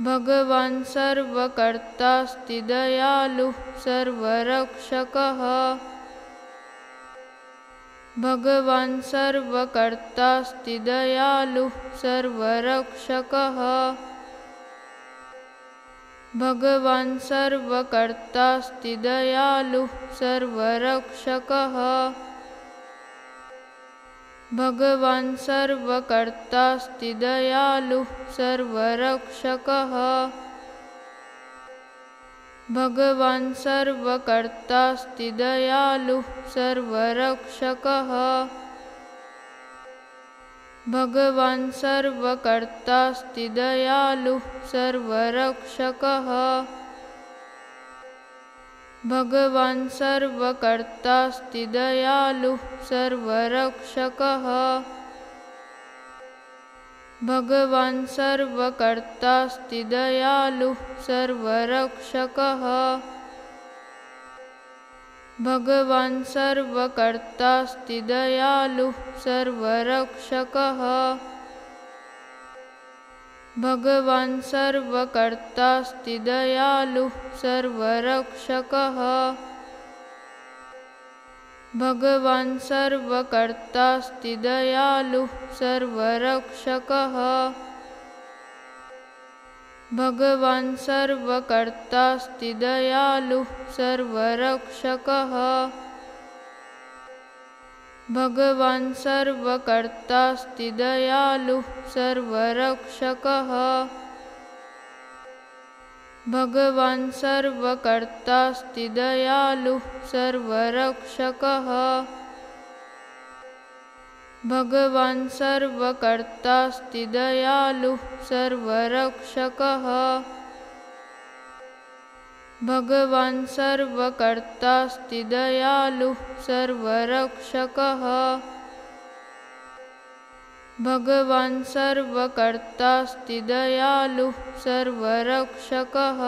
भगवान् सर्वकर्तास्ति दयालुः सर्वरक्षकः। भगवान् सर्वकर्तास्ति दयालुः सर्वरक्षकः। भगवान् सर्वकर्तास्ति दयालुः सर्वरक्षकः भगवान् सर्वकर्तास्ति दयालुः सर्वरक्षकः। भगवान् सर्वकर्तास्ति दयालुः सर्वरक्षकः। भगवान् सर्वकर्तास्ति दयालुः सर्वरक्षकः भगवान् सर्वकर्तास्ति दयालुः सर्वरक्षकः। भगवान् सर्वकर्तास्ति दयालुः सर्वरक्षकः। भगवान् सर्वकर्तास्ति दयालुः सर्वरक्षकः भगवान् सर्वकर्तास्ति दयालुः सर्वरक्षकः। भगवान् सर्वकर्तास्ति दयालुः सर्वरक्षकः। भगवान् सर्वकर्तास्ति दयालुः सर्वरक्षकः भगवान् सर्वकर्तास्ति दयालुः सर्वरक्षकः। भगवान् सर्वकर्तास्ति दयालुः सर्वरक्षकः। भगवान् सर्वकर्तास्ति दयालुः सर्वरक्षकः भगवान् सर्वकर्तास्ति दयालुः सर्वरक्षकः। भगवान् सर्वकर्तास्ति दयालुः सर्वरक्षकः।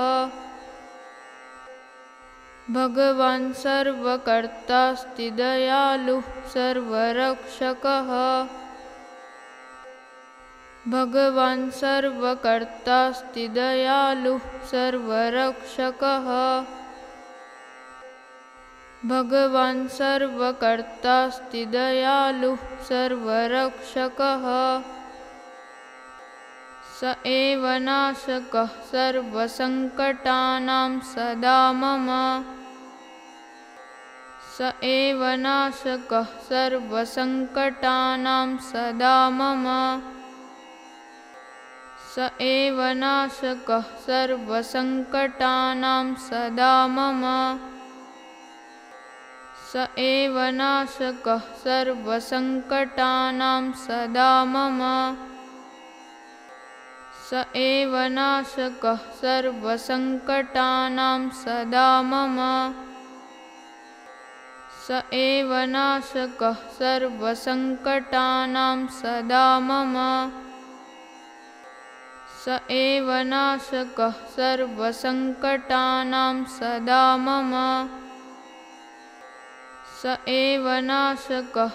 भगवान् सर्वकर्तास्ति दयालुः सर्वरक्षकः भगवान् सर्वकर्तास्ति दयालुः सर्वरक्षकः। भगवान् सर्वकर्तास्ति दयालुः सर्वरक्षकः। स एव नाशकः सर्वसङ्कटानां सदा मम। स एव नाशकः सर्वसङ्कटानां सदा मम स एव नाशकः सर्वसङ्कटानां सदा मम। स एव नाशकः सर्वसङ्कटानां सदा मम स एव नाशकः सर्वसङ्कटानां सदा मम। स एव नाशकः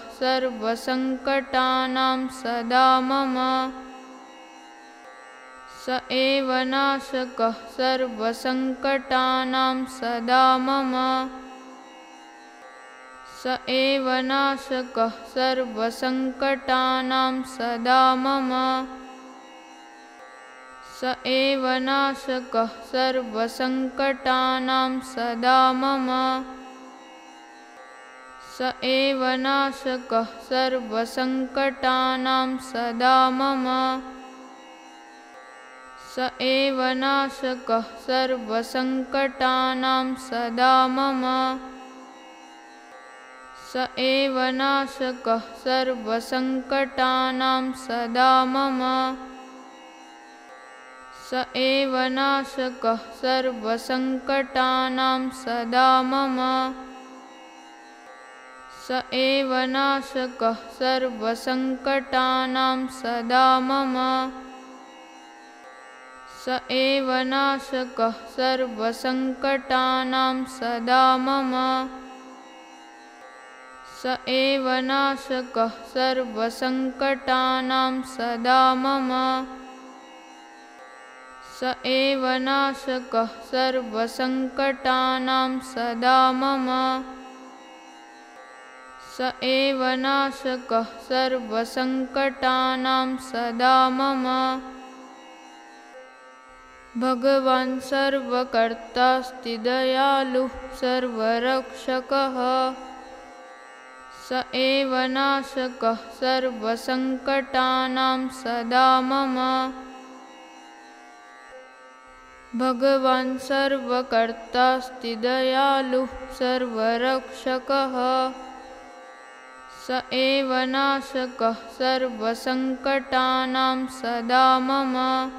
सर्वसङ्कटानां सदा मम स एव नाशकः सर्वसङ्कटानां सदा मम। स एव नाशकः सर्वसङ्कटानां सदा मम। स एव नाशकः सर्वसङ्कटानां सदा मम। स एव नाशकः सर्वसङ्कटानां सदा मम स एव नाशकः सर्वसङ्कटानां सदा मम। स एव नाशकः सर्वसङ्कटानां सदा मम। स एव नाशकः सर्वसङ्कटानां सदा मम। स एव नाशकः सर्वसङ्कटानां सदा मम स एव नाशकः सर्वसङ्कटानां सदा मम। स एव नाशकः सर्वसङ्कटानां सदा मम। भगवान् सर्वकर्तास्ति दयालुः सर्वरक्षकः। स एव नाशकः सर्वसङ्कटानां सदा मम भगवान् सर्वकर्तास्ति दयालुः सर्वरक्षकः। स एव नाशकः सर्वसङ्कटानां सदा मम।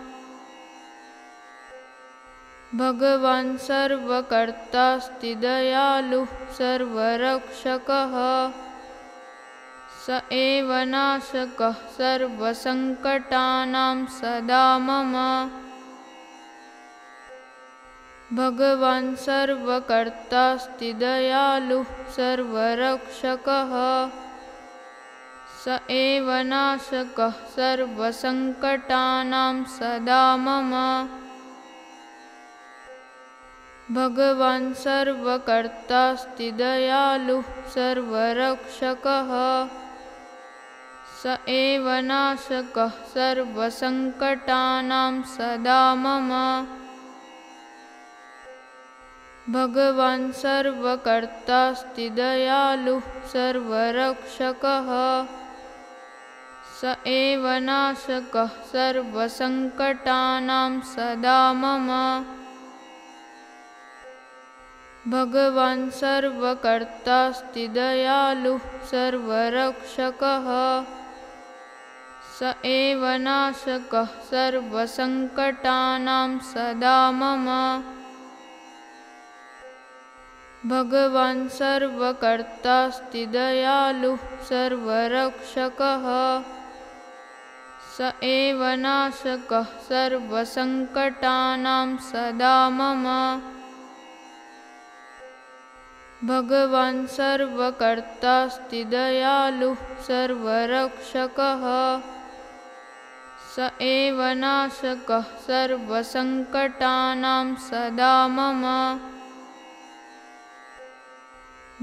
भगवान् सर्वकर्तास्ति दयालुः सर्वरक्षकः। स एव नाशकः सर्वसङ्कटानां सदा मम भगवान् सर्वकर्तास्ति दयालुः सर्वरक्षकः। स एव नाशकः सर्वसङ्कटानां सदा मम। भगवान् सर्वकर्तास्ति दयालुः सर्वरक्षकः। स एव नाशकः सर्वसङ्कटानां सदा मम भगवान् सर्वकर्तास्ति दयालुः सर्वरक्षकः। स एव नाशकः सर्वसङ्कटानां सदा मम। भगवान् सर्वकर्तास्ति दयालुः सर्वरक्षकः। स एव नाशकः सर्वसङ्कटानां सदा मम भगवान् सर्वकर्तास्ति दयालुः सर्वरक्षकः। स एव नाशकः सर्वसङ्कटानां सदा मम। भगवान् सर्वकर्तास्ति दयालुः सर्वरक्षकः। स एव नाशकः सर्वसङ्कटानां सदा मम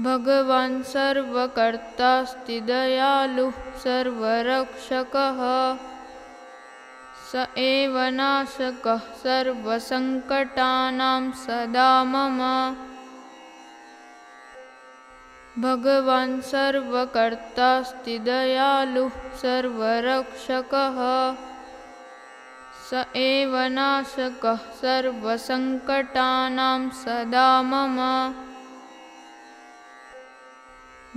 भगवान् सर्वकर्तास्ति दयालुः सर्वरक्षकः। स एव नाशकः सर्वसङ्कटानां सदा मम। भगवान् सर्वकर्तास्ति दयालुः सर्वरक्षकः। स एव नाशकः सर्वसङ्कटानां सदा मम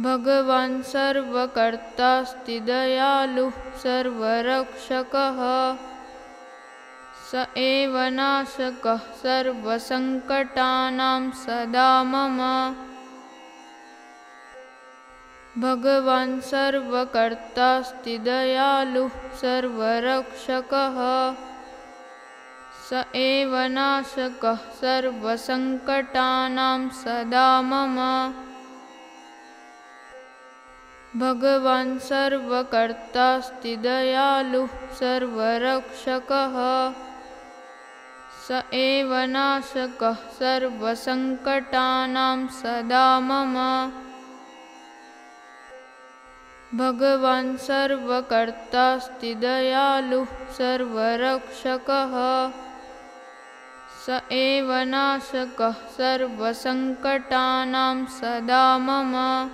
भगवान् सर्वकर्तास्ति दयालुः सर्वरक्षकः। स एव नाशकः सर्वसङ्कटानां सदा मम। भगवान् सर्वकर्तास्ति दयालुः सर्वरक्षकः। स एव नाशकः सर्वसङ्कटानां सदा मम भगवान् सर्वकर्तास्ति दयालुः सर्वरक्षकः। स एव नाशकः सर्वसङ्कटानां सदा मम। भगवान् सर्वकर्तास्ति दयालुः सर्वरक्षकः। स एव नाशकः सर्वसङ्कटानां सदा मम